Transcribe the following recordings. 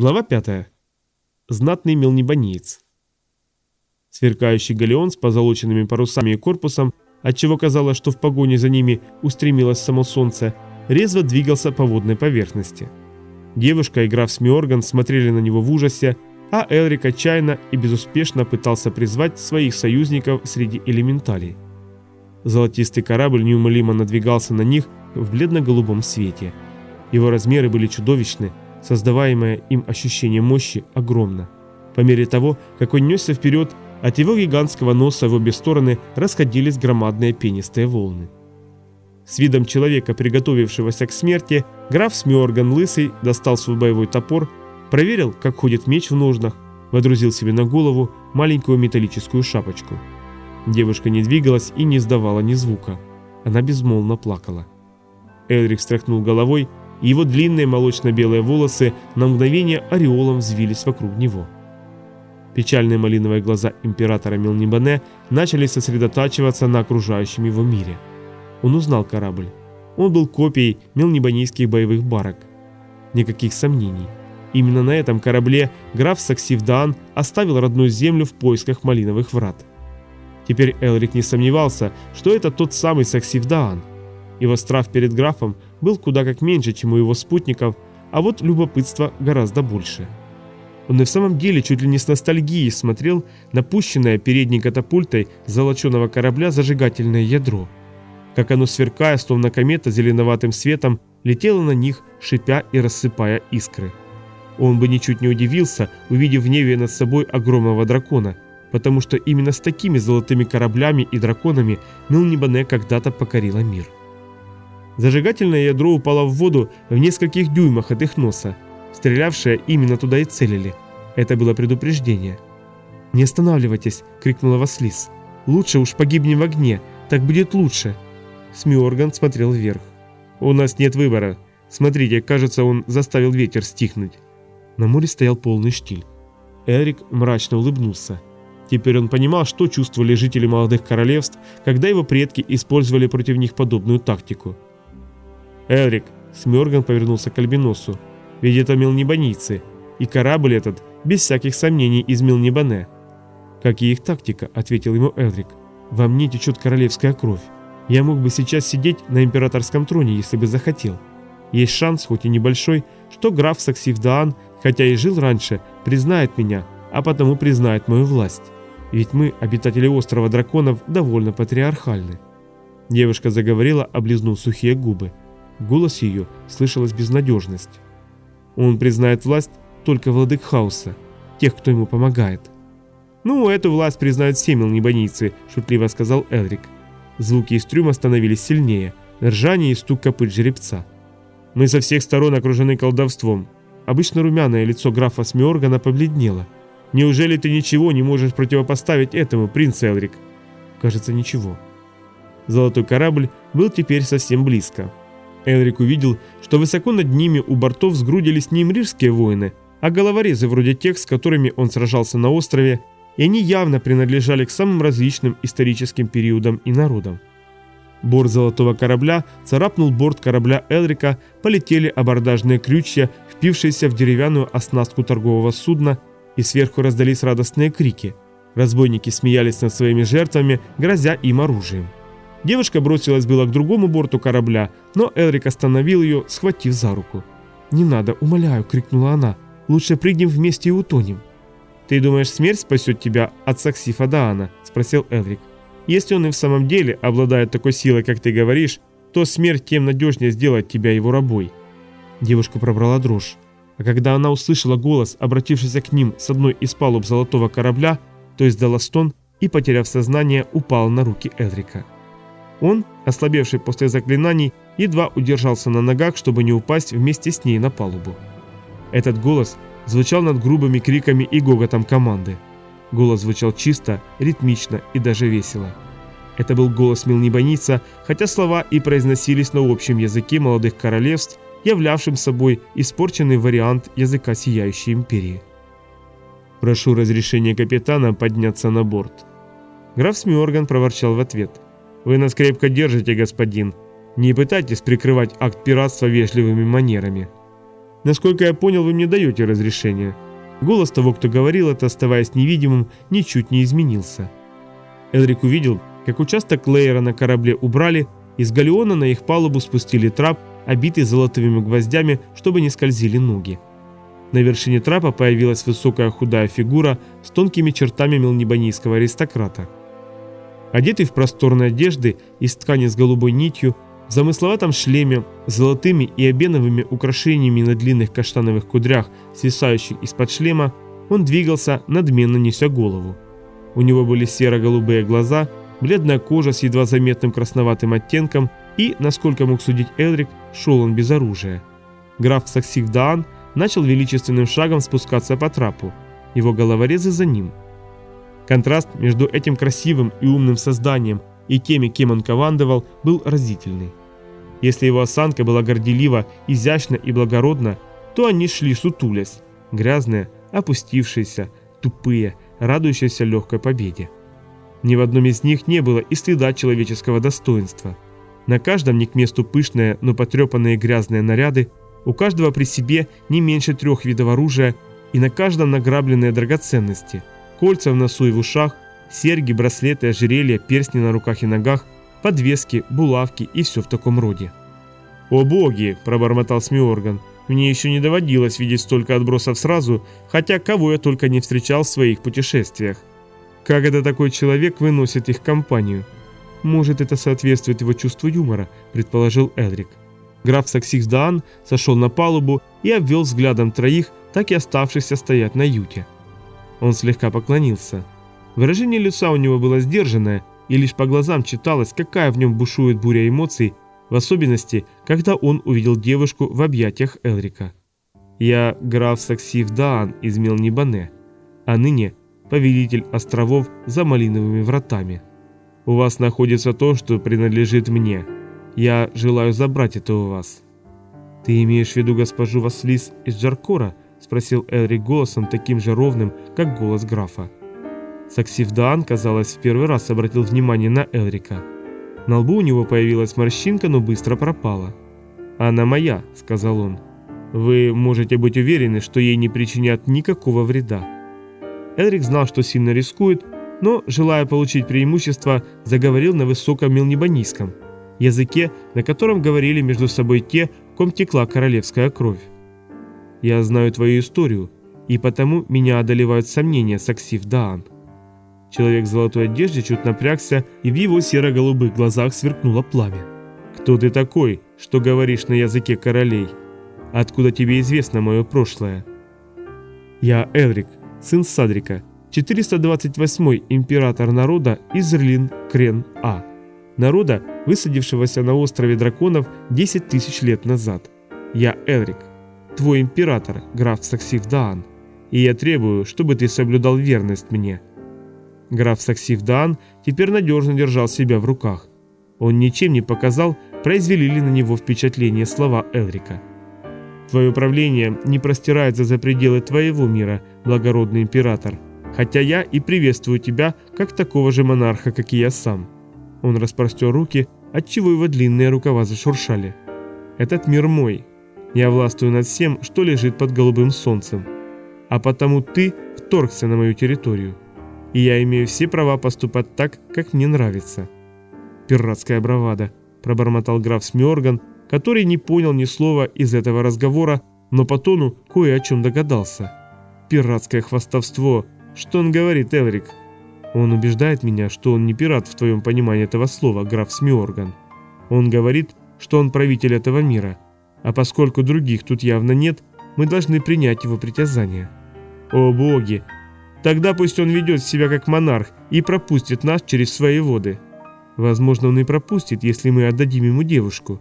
Глава 5. Знатный мелнебанеец. Сверкающий галеон с позолоченными парусами и корпусом, отчего казалось, что в погоне за ними устремилось само солнце, резво двигался по водной поверхности. Девушка и граф Смиорган смотрели на него в ужасе, а Элрик отчаянно и безуспешно пытался призвать своих союзников среди элементалей. Золотистый корабль неумолимо надвигался на них в бледно-голубом свете. Его размеры были чудовищны, создаваемое им ощущение мощи огромно. По мере того, как он несся вперед, от его гигантского носа в обе стороны расходились громадные пенистые волны. С видом человека, приготовившегося к смерти, граф Смиорган Лысый достал свой боевой топор, проверил, как ходит меч в ножнах, водрузил себе на голову маленькую металлическую шапочку. Девушка не двигалась и не издавала ни звука. Она безмолвно плакала. Элрик встряхнул головой его длинные молочно-белые волосы на мгновение ореолом взвились вокруг него. Печальные малиновые глаза императора Мелнибане начали сосредотачиваться на окружающем его мире. Он узнал корабль. Он был копией мелнибанийских боевых барок. Никаких сомнений. Именно на этом корабле граф Саксивдаан оставил родную землю в поисках малиновых врат. Теперь Элрик не сомневался, что это тот самый Саксивдаан. Его страх перед графом был куда как меньше, чем у его спутников, а вот любопытство гораздо больше. Он и в самом деле чуть ли не с ностальгией смотрел на пущенное передней катапультой золоченого корабля зажигательное ядро. Как оно, сверкая, словно комета зеленоватым светом, летело на них, шипя и рассыпая искры. Он бы ничуть не удивился, увидев в небе над собой огромного дракона, потому что именно с такими золотыми кораблями и драконами Милнибане когда-то покорила мир. Зажигательное ядро упало в воду в нескольких дюймах от их носа. Стрелявшие именно туда и целили. Это было предупреждение. «Не останавливайтесь!» – крикнула Васлис. «Лучше уж погибнем в огне, так будет лучше!» Смиорган смотрел вверх. «У нас нет выбора. Смотрите, кажется, он заставил ветер стихнуть». На море стоял полный штиль. Эрик мрачно улыбнулся. Теперь он понимал, что чувствовали жители молодых королевств, когда его предки использовали против них подобную тактику – «Элрик!» – Смёрган повернулся к Альбиносу. «Ведь это мелнебанийцы, и корабль этот, без всяких сомнений, из Мелнебане». «Как и их тактика», – ответил ему Элрик. «Во мне течет королевская кровь. Я мог бы сейчас сидеть на императорском троне, если бы захотел. Есть шанс, хоть и небольшой, что граф Саксивдаан, хотя и жил раньше, признает меня, а потому признает мою власть. Ведь мы, обитатели острова драконов, довольно патриархальны». Девушка заговорила, облизнув сухие губы. В голосе ее слышалась безнадежность. Он признает власть только владык хаоса, тех, кто ему помогает. «Ну, эту власть признают все мелнебанийцы», – шутливо сказал Элрик. Звуки из трюма становились сильнее, ржание и стук копыт жеребца. «Мы со всех сторон окружены колдовством. Обычно румяное лицо графа Смиоргана побледнело. Неужели ты ничего не можешь противопоставить этому, принц Элрик?» «Кажется, ничего». Золотой корабль был теперь совсем близко. Элрик увидел, что высоко над ними у бортов сгрудились не имрирские воины, а головорезы вроде тех, с которыми он сражался на острове, и они явно принадлежали к самым различным историческим периодам и народам. Борт золотого корабля царапнул борт корабля Элрика, полетели абордажные крючья, впившиеся в деревянную оснастку торгового судна, и сверху раздались радостные крики. Разбойники смеялись над своими жертвами, грозя им оружием. Девушка бросилась было к другому борту корабля, но Элрик остановил ее, схватив за руку. «Не надо, умоляю!» – крикнула она. «Лучше прыгнем вместе и утонем». «Ты думаешь, смерть спасет тебя от Саксифа Даана?» – спросил Элрик. «Если он и в самом деле обладает такой силой, как ты говоришь, то смерть тем надежнее сделает тебя его рабой». Девушку пробрала дрожь. А когда она услышала голос, обратившийся к ним с одной из палуб золотого корабля, то издала стон и, потеряв сознание, упала на руки Элрика. Он, ослабевший после заклинаний, едва удержался на ногах, чтобы не упасть вместе с ней на палубу. Этот голос звучал над грубыми криками и гоготом команды. Голос звучал чисто, ритмично и даже весело. Это был голос Милнибаница, хотя слова и произносились на общем языке молодых королевств, являвшим собой испорченный вариант языка Сияющей Империи. «Прошу разрешения капитана подняться на борт». Граф Смиорган проворчал в ответ – вы нас крепко держите, господин. Не пытайтесь прикрывать акт пиратства вежливыми манерами. Насколько я понял, вы мне даете разрешение». Голос того, кто говорил это, оставаясь невидимым, ничуть не изменился. Элрик увидел, как участок Лейера на корабле убрали, из галеона на их палубу спустили трап, обитый золотыми гвоздями, чтобы не скользили ноги. На вершине трапа появилась высокая худая фигура с тонкими чертами мелнебанийского аристократа. Одетый в просторные одежды из ткани с голубой нитью, в замысловатом шлеме, с золотыми и обеновыми украшениями на длинных каштановых кудрях, свисающих из-под шлема, он двигался, надменно неся голову. У него были серо-голубые глаза, бледная кожа с едва заметным красноватым оттенком и, насколько мог судить Элрик, шел он без оружия. Граф Саксивдаан – начал величественным шагом спускаться по трапу. Его головорезы за ним. Контраст между этим красивым и умным созданием и теми, кем он командовал, был разительный. Если его осанка была горделива, изящна и благородна, то они шли сутулясь, грязные, опустившиеся, тупые, радующиеся легкой победе. Ни в одном из них не было и следа человеческого достоинства. На каждом не к месту пышные, но потрепанные грязные наряды, у каждого при себе не меньше трех видов оружия и на каждом награбленные драгоценности. Кольца в носу и в ушах, серьги, браслеты, ожерелья, перстни на руках и ногах, подвески, булавки и все в таком роде. «О боги!» – пробормотал Смиорган. «Мне еще не доводилось видеть столько отбросов сразу, хотя кого я только не встречал в своих путешествиях. Как это такой человек выносит их компанию?» «Может, это соответствует его чувству юмора», – предположил Элрик. Граф Саксиксдаан сошел на палубу и обвел взглядом троих, так и оставшихся стоять на юте. Он слегка поклонился. Выражение лица у него было сдержанное, и лишь по глазам читалось, какая в нем бушует буря эмоций, в особенности, когда он увидел девушку в объятиях Элрика. «Я граф Саксивдаан из Мелнибане, а ныне повелитель островов за Малиновыми вратами. У вас находится то, что принадлежит мне». Я желаю забрать это у вас». «Ты имеешь в виду госпожу Васлис из Джаркора?» – спросил Элрик голосом таким же ровным, как голос графа. Саксивдаан, казалось, в первый раз обратил внимание на Элрика. На лбу у него появилась морщинка, но быстро пропала. «Она моя», – сказал он. «Вы можете быть уверены, что ей не причинят никакого вреда». Элрик знал, что сильно рискует, но, желая получить преимущество, заговорил на высоком мелнебанийском – языке, на котором говорили между собой те, ком текла королевская кровь. «Я знаю твою историю, и потому меня одолевают сомнения, Саксив Даан». Человек в золотой одежде чуть напрягся, и в его серо-голубых глазах сверкнуло пламя. «Кто ты такой, что говоришь на языке королей? Откуда тебе известно мое прошлое?» «Я Элрик, сын Садрика, 428-й император народа Изрлин Крен А» народа, высадившегося на острове драконов 10 тысяч лет назад. Я Элрик, твой император, граф Саксивдаан, и я требую, чтобы ты соблюдал верность мне». Граф Саксивдаан теперь надежно держал себя в руках. Он ничем не показал, произвели ли на него впечатление слова Элрика. «Твое правление не простирается за пределы твоего мира, благородный император, хотя я и приветствую тебя, как такого же монарха, как и я сам». Он распростер руки, отчего его длинные рукава зашуршали. «Этот мир мой. Я властвую над всем, что лежит под голубым солнцем. А потому ты вторгся на мою территорию. И я имею все права поступать так, как мне нравится». «Пиратская бравада», – пробормотал граф Смёрган, который не понял ни слова из этого разговора, но по тону кое о чем догадался. «Пиратское хвастовство. Что он говорит, Элрик?» Он убеждает меня, что он не пират в твоем понимании этого слова, граф Смиорган. Он говорит, что он правитель этого мира. А поскольку других тут явно нет, мы должны принять его притязание. О боги! Тогда пусть он ведет себя как монарх и пропустит нас через свои воды. Возможно, он и пропустит, если мы отдадим ему девушку.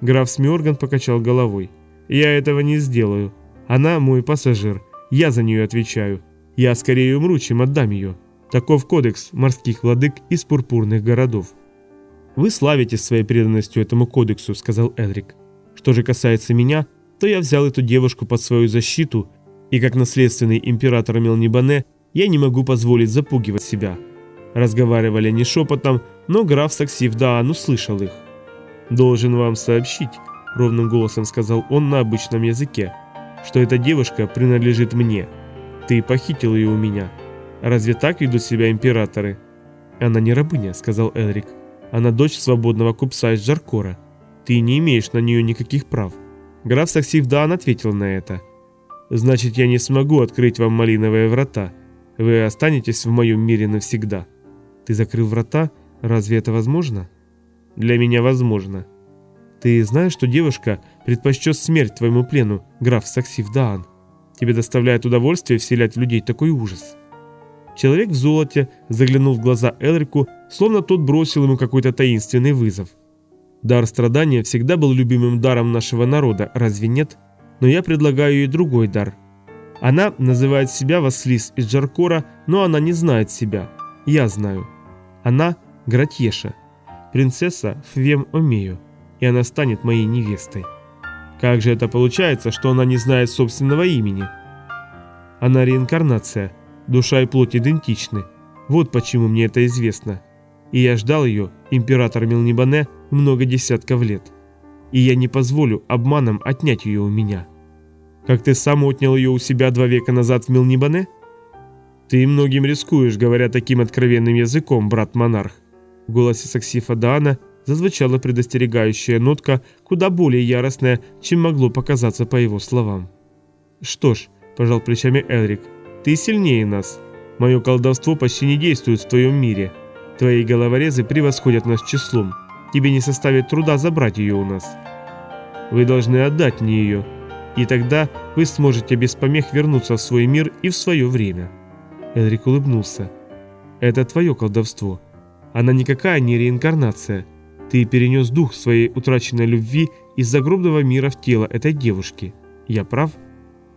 Граф Смиорган покачал головой. Я этого не сделаю. Она мой пассажир. Я за нее отвечаю. Я скорее умру, чем отдам ее. Таков кодекс морских владык из пурпурных городов. «Вы славитесь своей преданностью этому кодексу», — сказал Элрик. «Что же касается меня, то я взял эту девушку под свою защиту, и как наследственный император Мелнибане я не могу позволить запугивать себя». Разговаривали они шепотом, но граф Саксив Даан услышал их. «Должен вам сообщить», — ровным голосом сказал он на обычном языке, что эта девушка принадлежит мне. Ты похитил ее у меня. Разве так ведут себя императоры?» «Она не рабыня», — сказал Элрик. «Она дочь свободного купца из Джаркора. Ты не имеешь на нее никаких прав». Граф Саксивдан ответил на это. «Значит, я не смогу открыть вам малиновые врата. Вы останетесь в моем мире навсегда». «Ты закрыл врата? Разве это возможно?» «Для меня возможно». «Ты знаешь, что девушка предпочтет смерть твоему плену, граф Саксивдаан? Тебе доставляет удовольствие вселять в людей такой ужас». Человек в золоте заглянул в глаза Элрику, словно тот бросил ему какой-то таинственный вызов. Дар страдания всегда был любимым даром нашего народа, разве нет? Но я предлагаю ей другой дар. Она называет себя Васлис из Джаркора, но она не знает себя. Я знаю. Она Гратьеша, принцесса Фвем Омею, и она станет моей невестой. Как же это получается, что она не знает собственного имени? Она реинкарнация – Душа и плоть идентичны. Вот почему мне это известно. И я ждал ее, император Милнибане, много десятков лет. И я не позволю обманом отнять ее у меня. Как ты сам отнял ее у себя два века назад в Милнибане? Ты многим рискуешь, говоря таким откровенным языком, брат-монарх. В голосе Саксифа Даана зазвучала предостерегающая нотка, куда более яростная, чем могло показаться по его словам. «Что ж», – пожал плечами Элрик, – ты сильнее нас. Мое колдовство почти не действует в твоем мире. Твои головорезы превосходят нас числом. Тебе не составит труда забрать ее у нас. Вы должны отдать мне ее. И тогда вы сможете без помех вернуться в свой мир и в свое время. Элрик улыбнулся. Это твое колдовство. Она никакая не реинкарнация. Ты перенес дух своей утраченной любви из загробного мира в тело этой девушки. Я прав?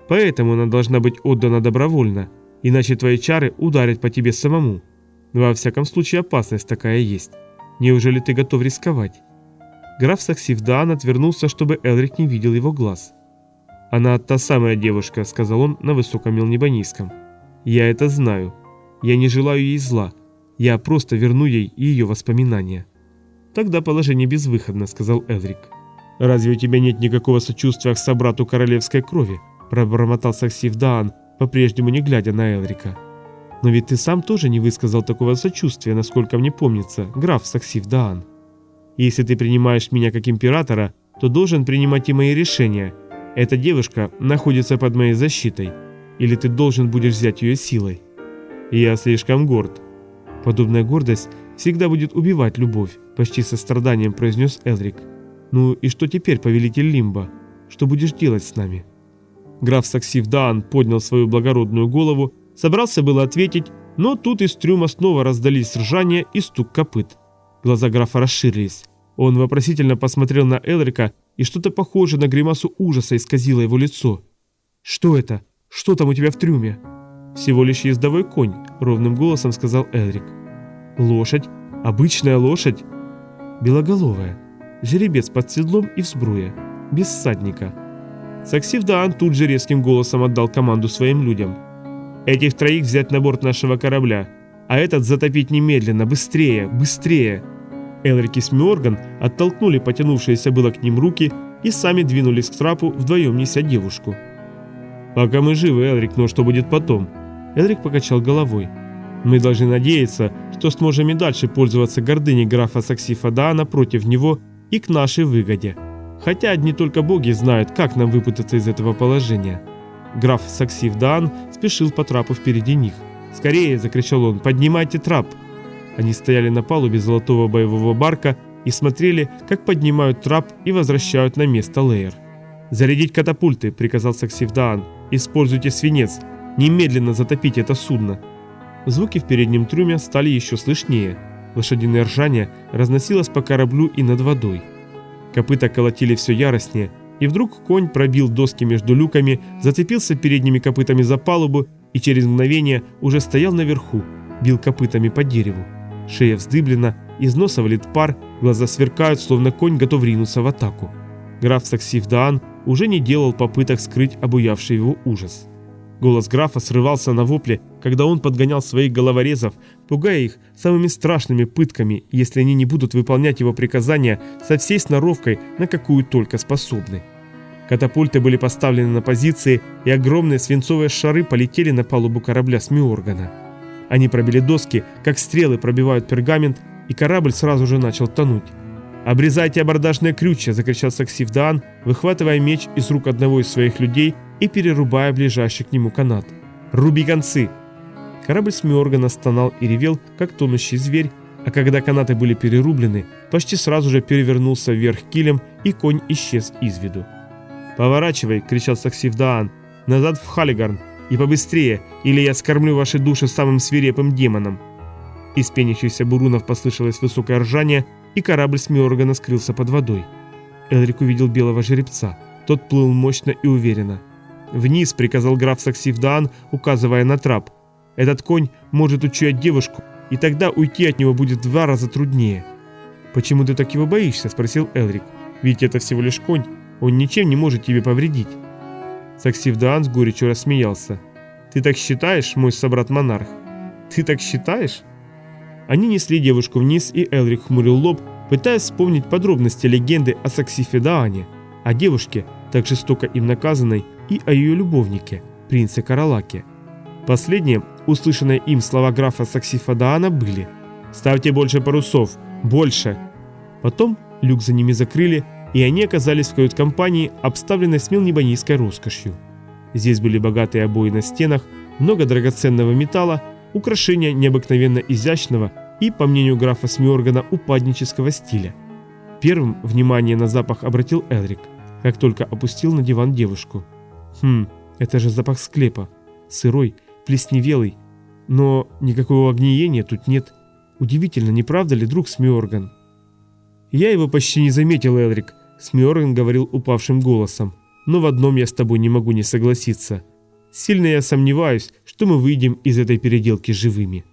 Поэтому она должна быть отдана добровольно, иначе твои чары ударят по тебе самому. Во всяком случае опасность такая есть. Неужели ты готов рисковать?» Граф Саксивдаан отвернулся, чтобы Элрик не видел его глаз. «Она та самая девушка», — сказал он на высоком мелнебанийском. «Я это знаю. Я не желаю ей зла. Я просто верну ей ее воспоминания». «Тогда положение безвыходно», — сказал Элрик. «Разве у тебя нет никакого сочувствия к собрату королевской крови?» пробормотал Саксив Даан, по-прежнему не глядя на Элрика. «Но ведь ты сам тоже не высказал такого сочувствия, насколько мне помнится, граф Саксив Даан. Если ты принимаешь меня как императора, то должен принимать и мои решения. Эта девушка находится под моей защитой, или ты должен будешь взять ее силой. Я слишком горд». Подобная гордость всегда будет убивать любовь, почти со страданием произнес Элрик. «Ну и что теперь, повелитель Лимба? Что будешь делать с нами?» Граф Саксив Даан поднял свою благородную голову, собрался было ответить, но тут из трюма снова раздались ржание и стук копыт. Глаза графа расширились. Он вопросительно посмотрел на Элрика, и что-то похожее на гримасу ужаса исказило его лицо. «Что это? Что там у тебя в трюме?» «Всего лишь ездовой конь», — ровным голосом сказал Элрик. «Лошадь? Обычная лошадь?» «Белоголовая. Жеребец под седлом и в сбруе. Без всадника». Саксивдаан тут же резким голосом отдал команду своим людям. «Этих троих взять на борт нашего корабля, а этот затопить немедленно, быстрее, быстрее!» Элрик и Смиорган оттолкнули потянувшиеся было к ним руки и сами двинулись к трапу, вдвоем неся девушку. «Пока мы живы, Элрик, но что будет потом?» Элрик покачал головой. «Мы должны надеяться, что сможем и дальше пользоваться гордыней графа Саксифа Даана против него и к нашей выгоде». Хотя одни только боги знают, как нам выпутаться из этого положения. Граф Саксив Даан спешил по трапу впереди них. «Скорее!» – закричал он. «Поднимайте трап!» Они стояли на палубе золотого боевого барка и смотрели, как поднимают трап и возвращают на место леер. «Зарядить катапульты!» – приказал Саксив Даан. «Используйте свинец! Немедленно затопите это судно!» Звуки в переднем трюме стали еще слышнее. Лошадиное ржание разносилось по кораблю и над водой. Копыта колотили все яростнее, и вдруг конь пробил доски между люками, зацепился передними копытами за палубу и через мгновение уже стоял наверху, бил копытами по дереву. Шея вздыблена, из носа валит пар, глаза сверкают, словно конь готов ринуться в атаку. Граф Саксив Даан уже не делал попыток скрыть обуявший его ужас. Голос графа срывался на вопле, когда он подгонял своих головорезов, пугая их самыми страшными пытками, если они не будут выполнять его приказания со всей сноровкой, на какую только способны. Катапульты были поставлены на позиции, и огромные свинцовые шары полетели на палубу корабля Смиоргана. Они пробили доски, как стрелы пробивают пергамент, и корабль сразу же начал тонуть. «Обрезайте абордажные крючья!» – закричал Саксив Даан, выхватывая меч из рук одного из своих людей и перерубая ближайший к нему канат. «Руби концы!» Корабль Смиоргана стонал и ревел, как тонущий зверь, а когда канаты были перерублены, почти сразу же перевернулся вверх килем, и конь исчез из виду. «Поворачивай!» – кричал Саксив Даан. «Назад в Халигарн! И побыстрее, или я скормлю ваши души самым свирепым демоном!» Из пенящихся бурунов послышалось высокое ржание, и корабль Смиоргана скрылся под водой. Элрик увидел белого жеребца. Тот плыл мощно и уверенно. «Вниз!» – приказал граф Саксив Даан, указывая на трап. «Этот конь может учуять девушку, и тогда уйти от него будет в два раза труднее». «Почему ты так его боишься?» – спросил Элрик. «Ведь это всего лишь конь. Он ничем не может тебе повредить». Саксивдаан с горечью рассмеялся. «Ты так считаешь, мой собрат-монарх? Ты так считаешь?» Они несли девушку вниз, и Элрик хмурил лоб, пытаясь вспомнить подробности легенды о Саксифе о девушке, так жестоко им наказанной, и о ее любовнике, принце Каралаке. Последние, услышанные им слова графа Саксифа Даана, были «Ставьте больше парусов! Больше!» Потом люк за ними закрыли, и они оказались в кают-компании, обставленной смелнебанийской роскошью. Здесь были богатые обои на стенах, много драгоценного металла, украшения необыкновенно изящного и, по мнению графа Смиоргана, упаднического стиля. Первым внимание на запах обратил Элрик, как только опустил на диван девушку. «Хм, это же запах склепа. Сырой, плесневелый. Но никакого огниения тут нет. Удивительно, не правда ли, друг Смиорган?» «Я его почти не заметил, Элрик», — Смиорган говорил упавшим голосом. «Но в одном я с тобой не могу не согласиться. Сильно я сомневаюсь, что мы выйдем из этой переделки живыми».